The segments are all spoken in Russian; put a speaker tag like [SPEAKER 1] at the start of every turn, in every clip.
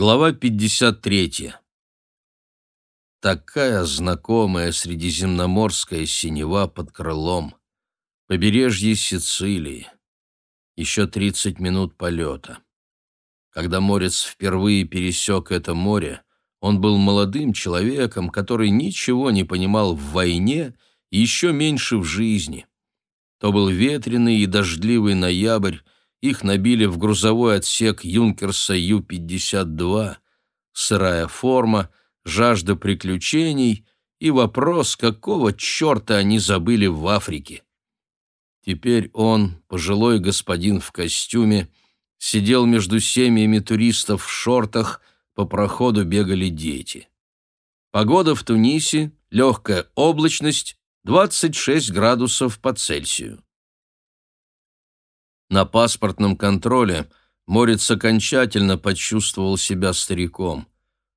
[SPEAKER 1] Глава 53. Такая знакомая средиземноморская синева под крылом. Побережье Сицилии. Еще 30 минут полета. Когда Морец впервые пересек это море, он был молодым человеком, который ничего не понимал в войне и еще меньше в жизни. То был ветреный и дождливый ноябрь, их набили в грузовой отсек Юнкерса Ю-52, сырая форма, жажда приключений и вопрос, какого черта они забыли в Африке. Теперь он, пожилой господин в костюме, сидел между семьями туристов в шортах, по проходу бегали дети. Погода в Тунисе, легкая облачность, 26 градусов по Цельсию. На паспортном контроле Морец окончательно почувствовал себя стариком.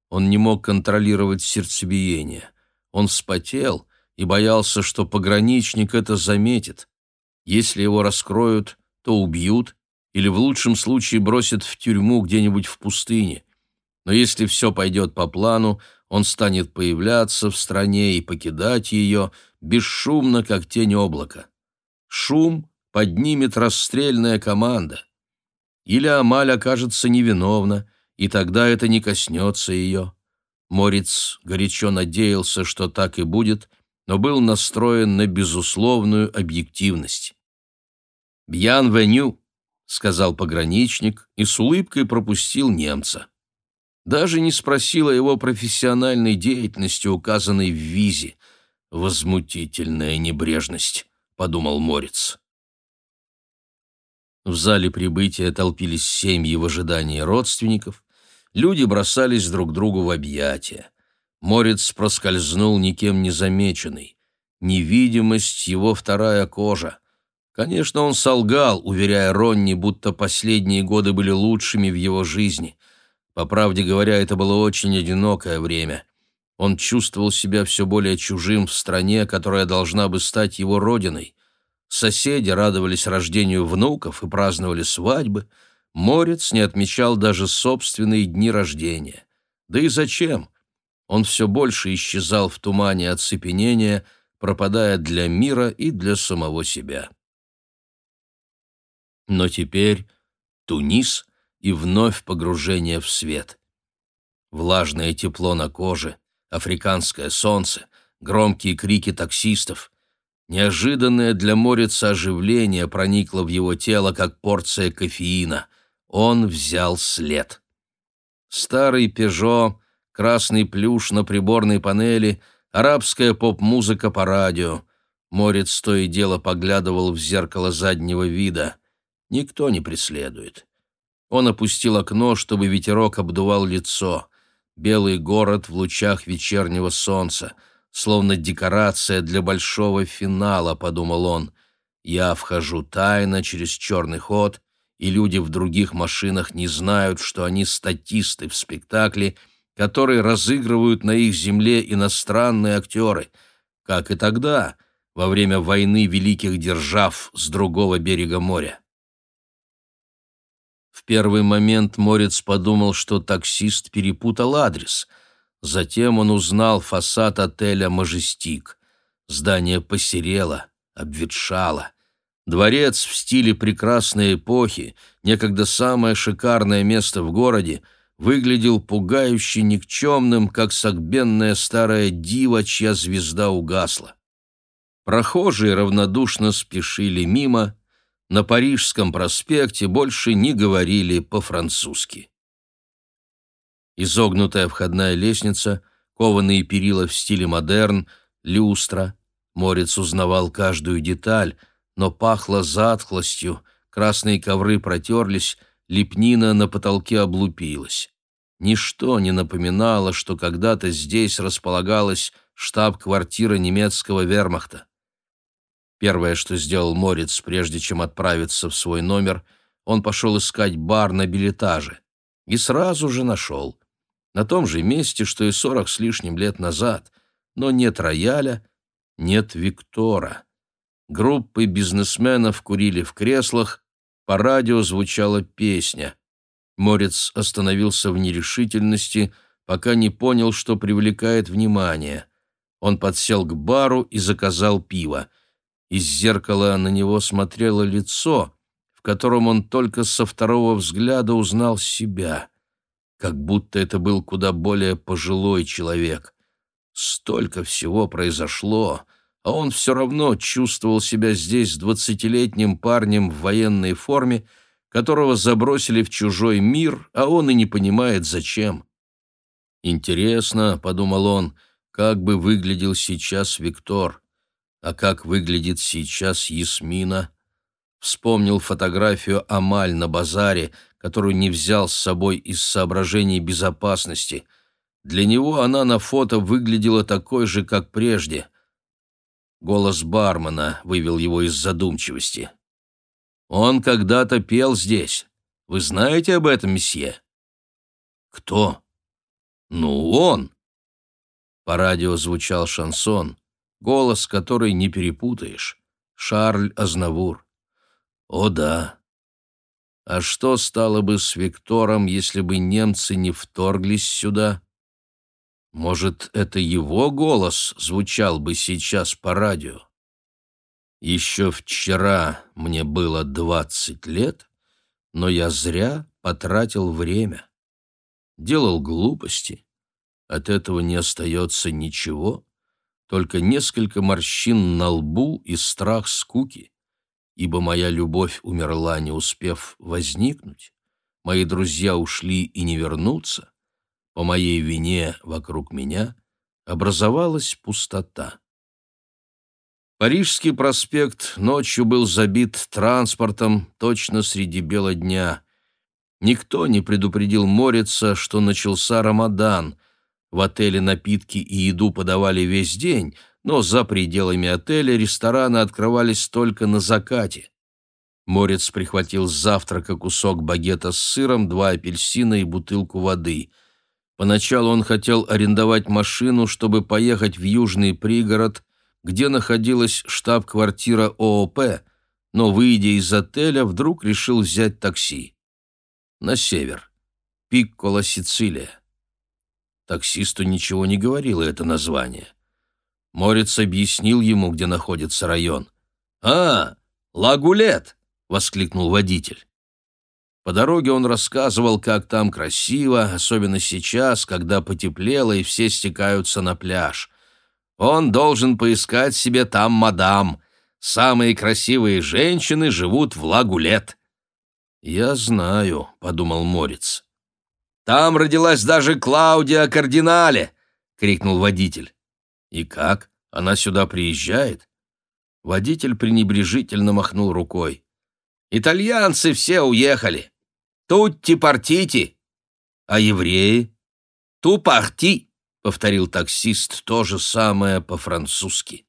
[SPEAKER 1] Он не мог контролировать сердцебиение. Он вспотел и боялся, что пограничник это заметит. Если его раскроют, то убьют или в лучшем случае бросят в тюрьму где-нибудь в пустыне. Но если все пойдет по плану, он станет появляться в стране и покидать ее бесшумно, как тень облака. Шум поднимет расстрельная команда. Или Амаль окажется невиновна, и тогда это не коснется ее. Морец горячо надеялся, что так и будет, но был настроен на безусловную объективность. «Бьян веню», — сказал пограничник и с улыбкой пропустил немца. Даже не спросил о его профессиональной деятельности, указанной в визе. «Возмутительная небрежность», — подумал Морец. В зале прибытия толпились семьи в ожидании родственников. Люди бросались друг другу в объятия. Морец проскользнул никем не замеченный. Невидимость — его вторая кожа. Конечно, он солгал, уверяя Ронни, будто последние годы были лучшими в его жизни. По правде говоря, это было очень одинокое время. Он чувствовал себя все более чужим в стране, которая должна бы стать его родиной. Соседи радовались рождению внуков и праздновали свадьбы. Морец не отмечал даже собственные дни рождения. Да и зачем? Он все больше исчезал в тумане оцепенения, пропадая для мира и для самого себя. Но теперь Тунис и вновь погружение в свет. Влажное тепло на коже, африканское солнце, громкие крики таксистов — Неожиданное для Морица оживление проникло в его тело, как порция кофеина. Он взял след. Старый «Пежо», красный плюш на приборной панели, арабская поп-музыка по радио. Морец то и дело поглядывал в зеркало заднего вида. Никто не преследует. Он опустил окно, чтобы ветерок обдувал лицо. Белый город в лучах вечернего солнца — словно декорация для большого финала, подумал он. Я вхожу тайно через черный ход, и люди в других машинах не знают, что они статисты в спектакле, который разыгрывают на их земле иностранные актеры, как и тогда, во время войны великих держав с другого берега моря. В первый момент Морец подумал, что таксист перепутал адрес — Затем он узнал фасад отеля «Мажестик». Здание посерело, обветшало. Дворец в стиле прекрасной эпохи, некогда самое шикарное место в городе, выглядел пугающе никчемным, как согбенная старая дива, чья звезда угасла. Прохожие равнодушно спешили мимо, на Парижском проспекте больше не говорили по-французски изогнутая входная лестница, кованые перила в стиле модерн, люстра. Морец узнавал каждую деталь, но пахло затхлостью, красные ковры протерлись, лепнина на потолке облупилась. Ничто не напоминало, что когда-то здесь располагалась штаб-квартира немецкого вермахта. Первое, что сделал Морец, прежде чем отправиться в свой номер, он пошел искать бар на билетаже. И сразу же нашел на том же месте, что и сорок с лишним лет назад, но нет рояля, нет Виктора. Группы бизнесменов курили в креслах, по радио звучала песня. Морец остановился в нерешительности, пока не понял, что привлекает внимание. Он подсел к бару и заказал пиво. Из зеркала на него смотрело лицо, в котором он только со второго взгляда узнал себя, как будто это был куда более пожилой человек. Столько всего произошло, а он все равно чувствовал себя здесь двадцатилетним парнем в военной форме, которого забросили в чужой мир, а он и не понимает, зачем. «Интересно», — подумал он, — «как бы выглядел сейчас Виктор, а как выглядит сейчас Ясмина?» Вспомнил фотографию Амаль на базаре, которую не взял с собой из соображений безопасности. Для него она на фото выглядела такой же, как прежде. Голос бармена вывел его из задумчивости. Он когда-то пел здесь. Вы знаете об этом, месье? Кто? Ну, он. По радио звучал шансон, голос, который не перепутаешь. Шарль Азнавур. О да. А что стало бы с Виктором, если бы немцы не вторглись сюда? Может, это его голос звучал бы сейчас по радио? Еще вчера мне было двадцать лет, но я зря потратил время. Делал глупости. От этого не остается ничего, только несколько морщин на лбу и страх скуки, ибо моя любовь умерла, не успев возникнуть, мои друзья ушли и не вернутся, по моей вине вокруг меня образовалась пустота. Парижский проспект ночью был забит транспортом точно среди бела дня. Никто не предупредил Морица, что начался Рамадан. В отеле напитки и еду подавали весь день, но за пределами отеля рестораны открывались только на закате. Морец прихватил с завтрака кусок багета с сыром, два апельсина и бутылку воды. Поначалу он хотел арендовать машину, чтобы поехать в южный пригород, где находилась штаб-квартира ООП, но, выйдя из отеля, вдруг решил взять такси. На север. Пиккола, Сицилия. Таксисту ничего не говорило это название. Морец объяснил ему, где находится район. «А, Лагулет!» — воскликнул водитель. По дороге он рассказывал, как там красиво, особенно сейчас, когда потеплело и все стекаются на пляж. Он должен поискать себе там мадам. Самые красивые женщины живут в Лагулет. «Я знаю», — подумал Морец. «Там родилась даже Клаудия Кардинале!» — крикнул водитель. «И как? Она сюда приезжает?» Водитель пренебрежительно махнул рукой. «Итальянцы все уехали. Тутти-партити. А евреи? Ту-парти!» — повторил таксист то же самое по-французски.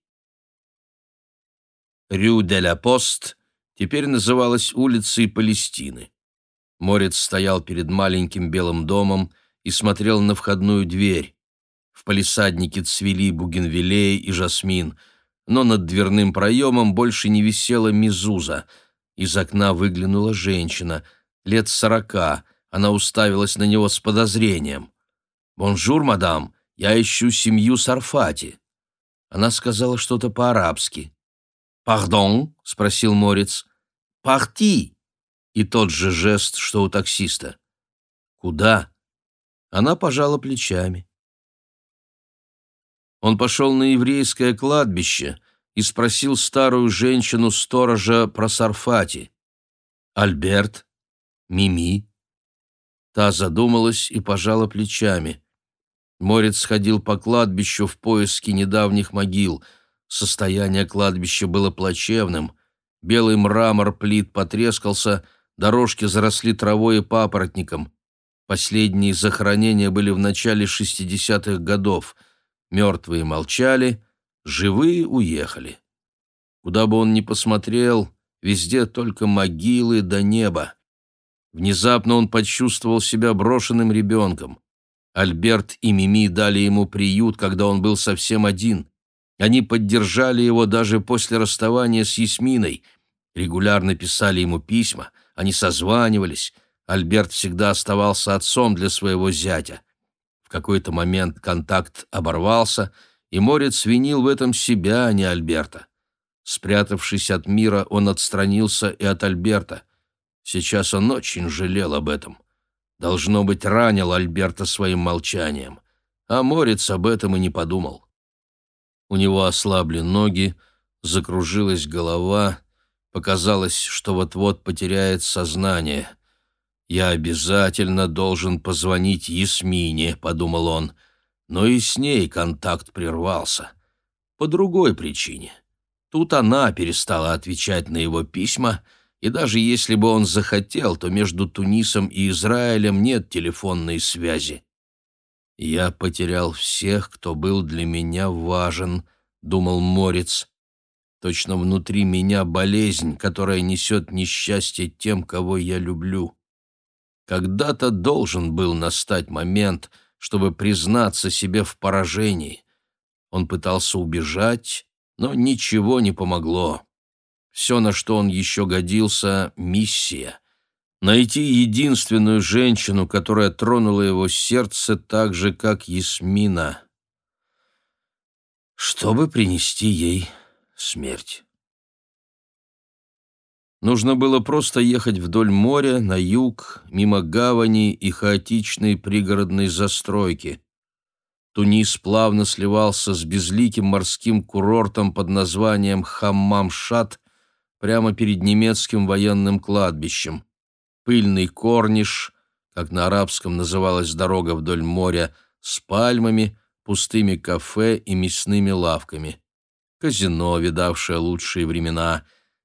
[SPEAKER 1] Рю-де-ля-Пост теперь называлась улицей Палестины. Морец стоял перед маленьким белым домом и смотрел на входную дверь. В палисаднике цвели бугенвиллеи и жасмин, но над дверным проемом больше не висела мизуза. Из окна выглянула женщина, лет сорока, она уставилась на него с подозрением. «Bonjour, madame», я ищу семью Сарфати». Она сказала что-то по-арабски. «Pardon?» — спросил Мориц. «Parti!» И тот же жест, что у таксиста. «Куда?» Она пожала плечами. Он пошел на еврейское кладбище и спросил старую женщину-сторожа про Сарфати. «Альберт? Мими?» Та задумалась и пожала плечами. Морец сходил по кладбищу в поиске недавних могил. Состояние кладбища было плачевным. Белый мрамор плит потрескался, дорожки заросли травой и папоротником. Последние захоронения были в начале 60-х годов. Мертвые молчали, живые уехали. Куда бы он ни посмотрел, везде только могилы до неба. Внезапно он почувствовал себя брошенным ребенком. Альберт и Мими дали ему приют, когда он был совсем один. Они поддержали его даже после расставания с Ясминой, регулярно писали ему письма, они созванивались, Альберт всегда оставался отцом для своего зятя. В какой-то момент контакт оборвался, и Морец винил в этом себя, а не Альберта. Спрятавшись от мира, он отстранился и от Альберта. Сейчас он очень жалел об этом. Должно быть, ранил Альберта своим молчанием. А Морец об этом и не подумал. У него ослабли ноги, закружилась голова, показалось, что вот-вот потеряет сознание. «Я обязательно должен позвонить Ясмине», — подумал он, но и с ней контакт прервался. По другой причине. Тут она перестала отвечать на его письма, и даже если бы он захотел, то между Тунисом и Израилем нет телефонной связи. «Я потерял всех, кто был для меня важен», — думал Морец. «Точно внутри меня болезнь, которая несет несчастье тем, кого я люблю. Когда-то должен был настать момент, чтобы признаться себе в поражении. Он пытался убежать, но ничего не помогло. Все, на что он еще годился — миссия. Найти единственную женщину, которая тронула его сердце так же, как Ясмина, чтобы принести ей смерть. Нужно было просто ехать вдоль моря, на юг, мимо гавани и хаотичной пригородной застройки. Тунис плавно сливался с безликим морским курортом под названием Хаммам-Шат прямо перед немецким военным кладбищем. Пыльный корниш, как на арабском называлась дорога вдоль моря, с пальмами, пустыми кафе и мясными лавками. Казино, видавшее лучшие времена,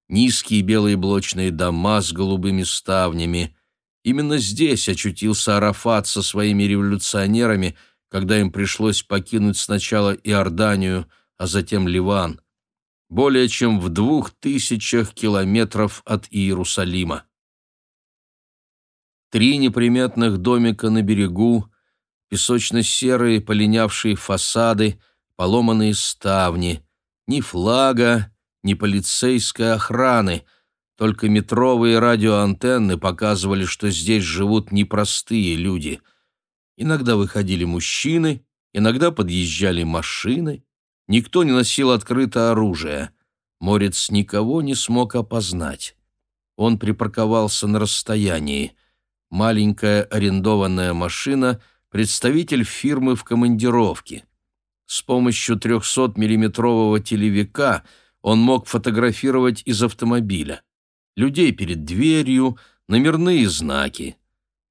[SPEAKER 1] низкие белые блочные дома с голубыми ставнями. Именно здесь очутился Арафат со своими революционерами – когда им пришлось покинуть сначала Иорданию, а затем Ливан, более чем в двух тысячах километров от Иерусалима. Три неприметных домика на берегу, песочно-серые полинявшие фасады, поломанные ставни, ни флага, ни полицейской охраны, только метровые радиоантенны показывали, что здесь живут непростые люди — Иногда выходили мужчины, иногда подъезжали машины. Никто не носил открыто оружие. Морец никого не смог опознать. Он припарковался на расстоянии. Маленькая арендованная машина — представитель фирмы в командировке. С помощью 300-миллиметрового телевика он мог фотографировать из автомобиля. Людей перед дверью, номерные знаки.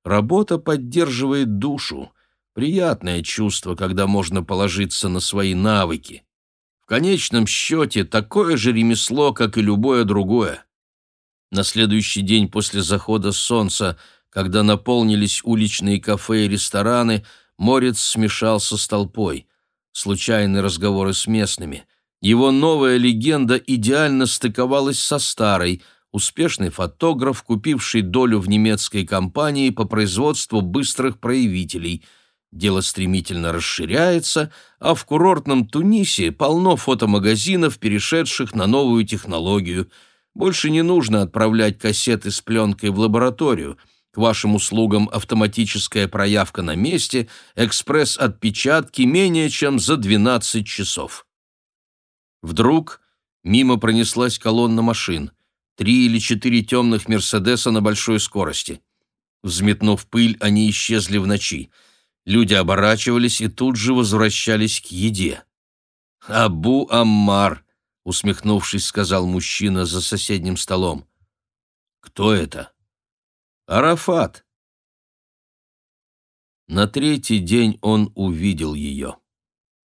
[SPEAKER 1] Работа поддерживает душу. Приятное чувство, когда можно положиться на свои навыки. В конечном счете, такое же ремесло, как и любое другое. На следующий день после захода солнца, когда наполнились уличные кафе и рестораны, Морец смешался с толпой. Случайные разговоры с местными. Его новая легенда идеально стыковалась со старой – успешный фотограф, купивший долю в немецкой компании по производству быстрых проявителей. Дело стремительно расширяется, а в курортном Тунисе полно фотомагазинов, перешедших на новую технологию. Больше не нужно отправлять кассеты с пленкой в лабораторию. К вашим услугам автоматическая проявка на месте, экспресс-отпечатки менее чем за 12 часов. Вдруг мимо пронеслась колонна машин три или четыре темных «Мерседеса» на большой скорости. Взметнув пыль, они исчезли в ночи. Люди оборачивались и тут же возвращались к еде. «Абу Аммар», — усмехнувшись, сказал мужчина за соседним столом. «Кто это?» «Арафат». На третий день он увидел ее.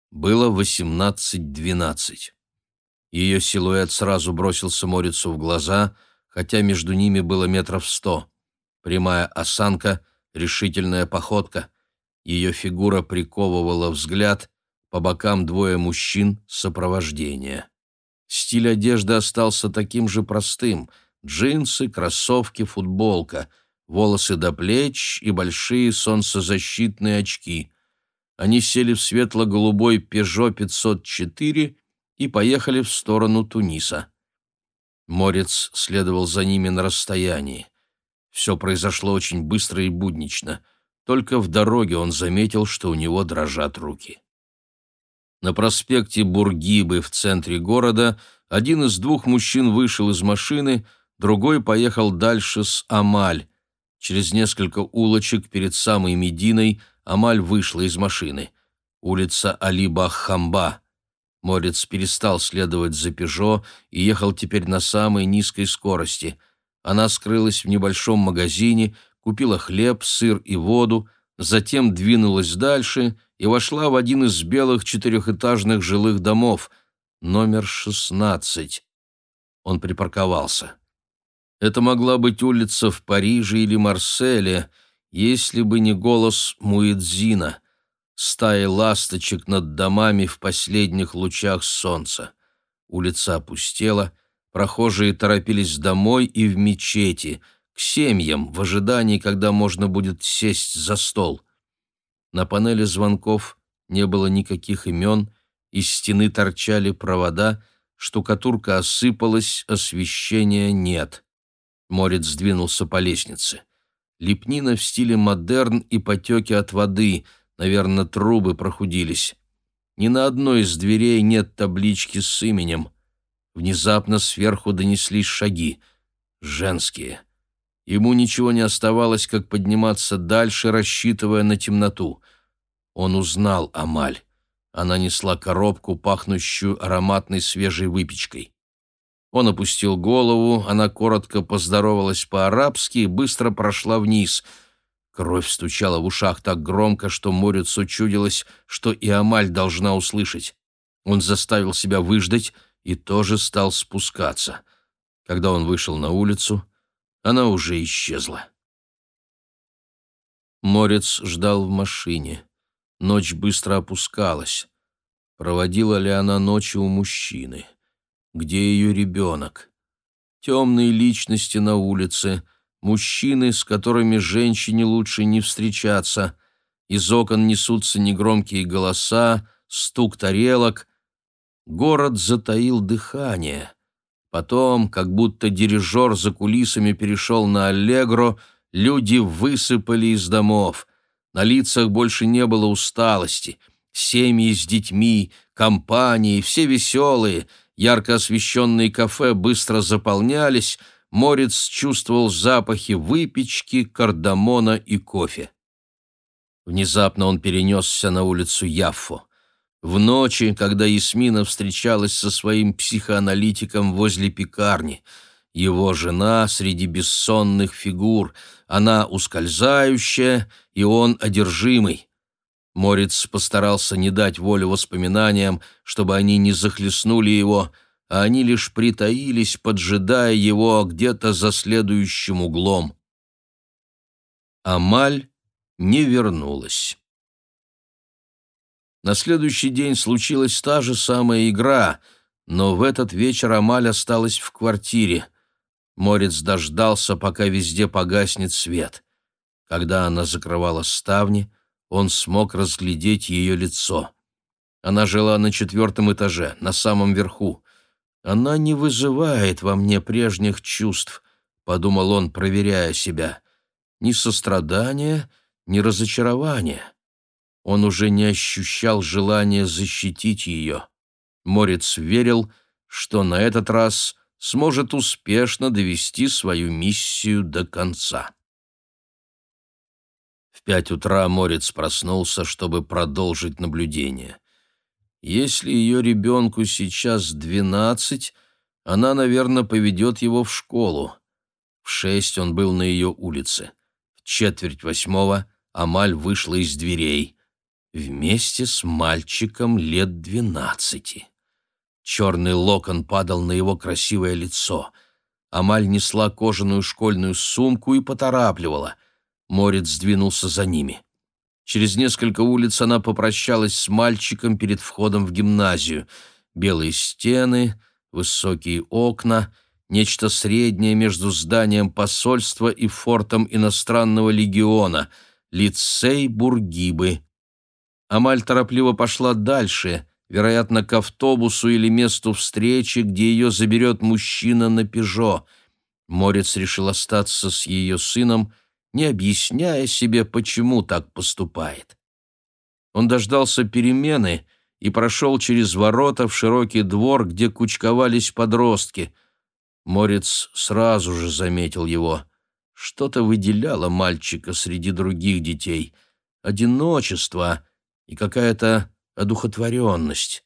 [SPEAKER 1] Было восемнадцать-двенадцать. Ее силуэт сразу бросился Морицу в глаза, хотя между ними было метров сто. Прямая осанка, решительная походка. Ее фигура приковывала взгляд, по бокам двое мужчин сопровождения. Стиль одежды остался таким же простым — джинсы, кроссовки, футболка, волосы до плеч и большие солнцезащитные очки. Они сели в светло-голубой «Пежо 504» и поехали в сторону Туниса. Морец следовал за ними на расстоянии. Все произошло очень быстро и буднично. Только в дороге он заметил, что у него дрожат руки. На проспекте Бургибы в центре города один из двух мужчин вышел из машины, другой поехал дальше с Амаль. Через несколько улочек перед самой Мединой Амаль вышла из машины. Улица Алиба-Хамба. Морец перестал следовать за «Пежо» и ехал теперь на самой низкой скорости. Она скрылась в небольшом магазине, купила хлеб, сыр и воду, затем двинулась дальше и вошла в один из белых четырехэтажных жилых домов, номер 16. Он припарковался. Это могла быть улица в Париже или Марселе, если бы не голос Муэдзина, стаи ласточек над домами в последних лучах солнца. Улица опустела, прохожие торопились домой и в мечети, к семьям, в ожидании, когда можно будет сесть за стол. На панели звонков не было никаких имен, из стены торчали провода, штукатурка осыпалась, освещения нет. Морец сдвинулся по лестнице. Лепнина в стиле модерн и потеки от воды, наверное, трубы прохудились. Ни на одной из дверей нет таблички с именем. Внезапно сверху донеслись шаги. Женские. Ему ничего не оставалось, как подниматься дальше, рассчитывая на темноту. Он узнал Амаль. Она несла коробку, пахнущую ароматной свежей выпечкой. Он опустил голову, она коротко поздоровалась по-арабски и быстро прошла вниз. Кровь стучала в ушах так громко, что Морицу чудилось, что и Амаль должна услышать. Он заставил себя выждать и тоже стал спускаться. Когда он вышел на улицу, она уже исчезла. Морец ждал в машине. Ночь быстро опускалась. Проводила ли она ночи у мужчины? Где ее ребенок? Темные личности на улице, мужчины, с которыми женщине лучше не встречаться. Из окон несутся негромкие голоса, стук тарелок. Город затаил дыхание. Потом, как будто дирижер за кулисами перешел на аллегро, люди высыпали из домов. На лицах больше не было усталости. Семьи с детьми, компании, все веселые, ярко освещенные кафе быстро заполнялись, Морец чувствовал запахи выпечки, кардамона и кофе. Внезапно он перенесся на улицу Яффо. В ночи, когда Ясмина встречалась со своим психоаналитиком возле пекарни, его жена среди бессонных фигур, она ускользающая, и он одержимый. Морец постарался не дать волю воспоминаниям, чтобы они не захлестнули его, а они лишь притаились, поджидая его где-то за следующим углом. Амаль не вернулась. На следующий день случилась та же самая игра, но в этот вечер Амаль осталась в квартире. Морец дождался, пока везде погаснет свет. Когда она закрывала ставни, он смог разглядеть ее лицо. Она жила на четвертом этаже, на самом верху. «Она не вызывает во мне прежних чувств», — подумал он, проверяя себя. «Ни сострадания, ни разочарования». Он уже не ощущал желания защитить ее. Морец верил, что на этот раз сможет успешно довести свою миссию до конца. Пять утра Морец проснулся, чтобы продолжить наблюдение. Если ее ребенку сейчас двенадцать, она, наверное, поведет его в школу. В шесть он был на ее улице. В четверть восьмого Амаль вышла из дверей вместе с мальчиком лет двенадцати. Черный локон падал на его красивое лицо. Амаль несла кожаную школьную сумку и поторапливала. Морец сдвинулся за ними. Через несколько улиц она попрощалась с мальчиком перед входом в гимназию. Белые стены, высокие окна, нечто среднее между зданием посольства и фортом иностранного легиона, лицей Бургибы — Амаль торопливо пошла дальше, вероятно, к автобусу или месту встречи, где ее заберет мужчина на «Пежо». Морец решил остаться с ее сыном, не объясняя себе, почему так поступает. Он дождался перемены и прошел через ворота в широкий двор, где кучковались подростки. Морец сразу же заметил его. Что-то выделяло мальчика среди других детей. Одиночество и какая-то одухотворенность.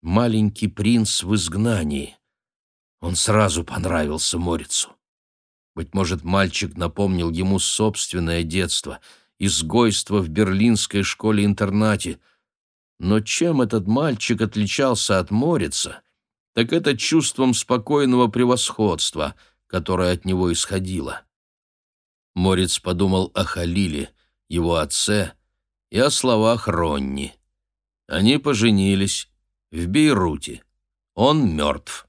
[SPEAKER 1] Маленький принц в изгнании. Он сразу понравился Морицу. Быть может, мальчик напомнил ему собственное детство, изгойство в берлинской школе-интернате. Но чем этот мальчик отличался от Морица, так это чувством спокойного превосходства, которое от него исходило. Морец подумал о Халиле, его отце, и о словах Ронни. Они поженились в Бейруте. Он мертв.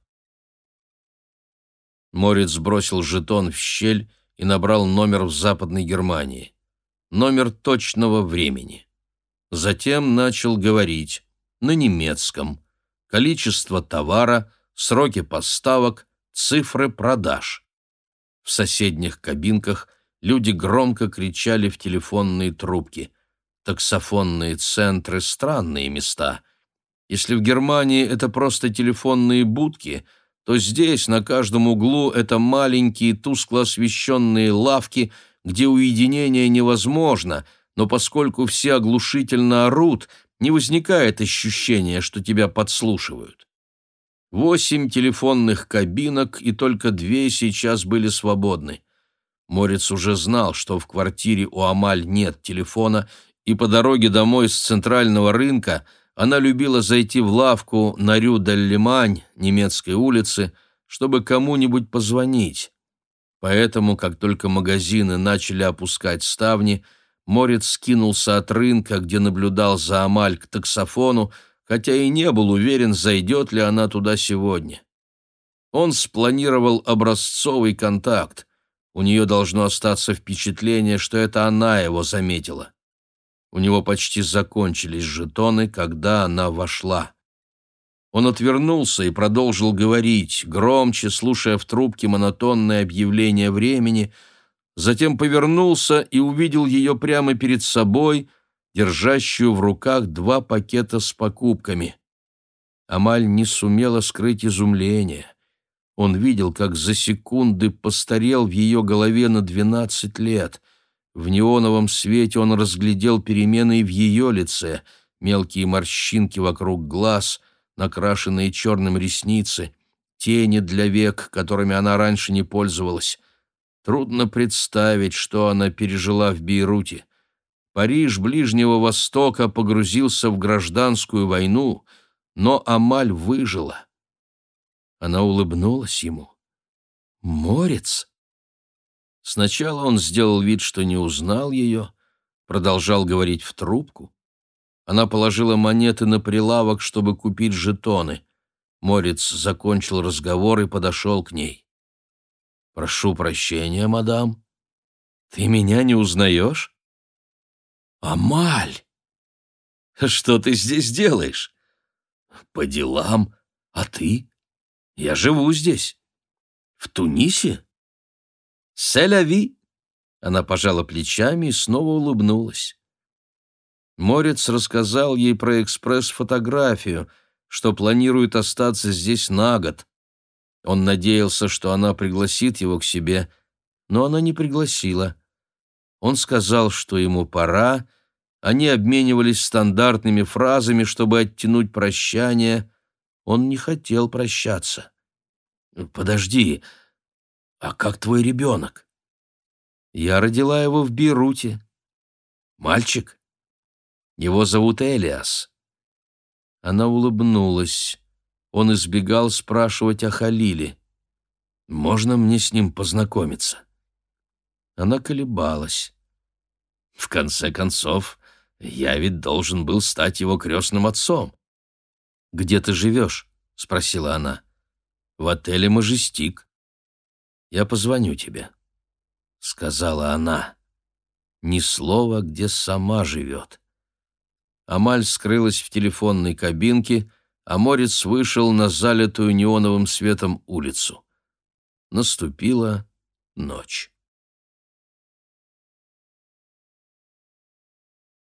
[SPEAKER 1] Морец бросил жетон в щель и набрал номер в Западной Германии. Номер точного времени. Затем начал говорить на немецком. Количество товара, сроки поставок, цифры продаж. В соседних кабинках люди громко кричали в телефонные трубки. Таксофонные центры — странные места. Если в Германии это просто телефонные будки — то здесь на каждом углу это маленькие тускло освещенные лавки, где уединение невозможно, но поскольку все оглушительно орут, не возникает ощущения, что тебя подслушивают. Восемь телефонных кабинок, и только две сейчас были свободны. Морец уже знал, что в квартире у Амаль нет телефона, и по дороге домой с центрального рынка – она любила зайти в лавку на Рю-Даль-Лимань, немецкой улице, чтобы кому-нибудь позвонить. Поэтому, как только магазины начали опускать ставни, Морец скинулся от рынка, где наблюдал за Амаль к таксофону, хотя и не был уверен, зайдет ли она туда сегодня. Он спланировал образцовый контакт. У нее должно остаться впечатление, что это она его заметила. У него почти закончились жетоны, когда она вошла. Он отвернулся и продолжил говорить, громче, слушая в трубке монотонное объявление времени, затем повернулся и увидел ее прямо перед собой, держащую в руках два пакета с покупками. Амаль не сумела скрыть изумление. Он видел, как за секунды постарел в ее голове на двенадцать лет — в неоновом свете он разглядел перемены в ее лице, мелкие морщинки вокруг глаз, накрашенные черным ресницы, тени для век, которыми она раньше не пользовалась. Трудно представить, что она пережила в Бейруте. Париж Ближнего Востока погрузился в гражданскую войну, но Амаль выжила. Она улыбнулась ему. «Морец!» Сначала он сделал вид, что не узнал ее, продолжал говорить в трубку. Она положила монеты на прилавок, чтобы купить жетоны. Морец закончил разговор и подошел к ней. «Прошу прощения, мадам. Ты меня не узнаешь?» «Амаль! Что ты здесь делаешь?» «По делам. А ты?» «Я живу здесь. В Тунисе?» «Селяви!» Она пожала плечами и снова улыбнулась. Морец рассказал ей про экспресс-фотографию, что планирует остаться здесь на год. Он надеялся, что она пригласит его к себе, но она не пригласила. Он сказал, что ему пора, они обменивались стандартными фразами, чтобы оттянуть прощание. Он не хотел прощаться. «Подожди», «А как твой ребенок?» «Я родила его в Бейруте. Мальчик? Его зовут Элиас». Она улыбнулась. Он избегал спрашивать о Халиле. «Можно мне с ним познакомиться?» Она колебалась. «В конце концов, я ведь должен был стать его крестным отцом». «Где ты живешь?» — спросила она. «В отеле «Мажестик». Я позвоню тебе», — сказала она. Ни слова, где сама живет. Амаль скрылась в телефонной кабинке, а Морец вышел на залитую неоновым светом улицу. наступила ночь.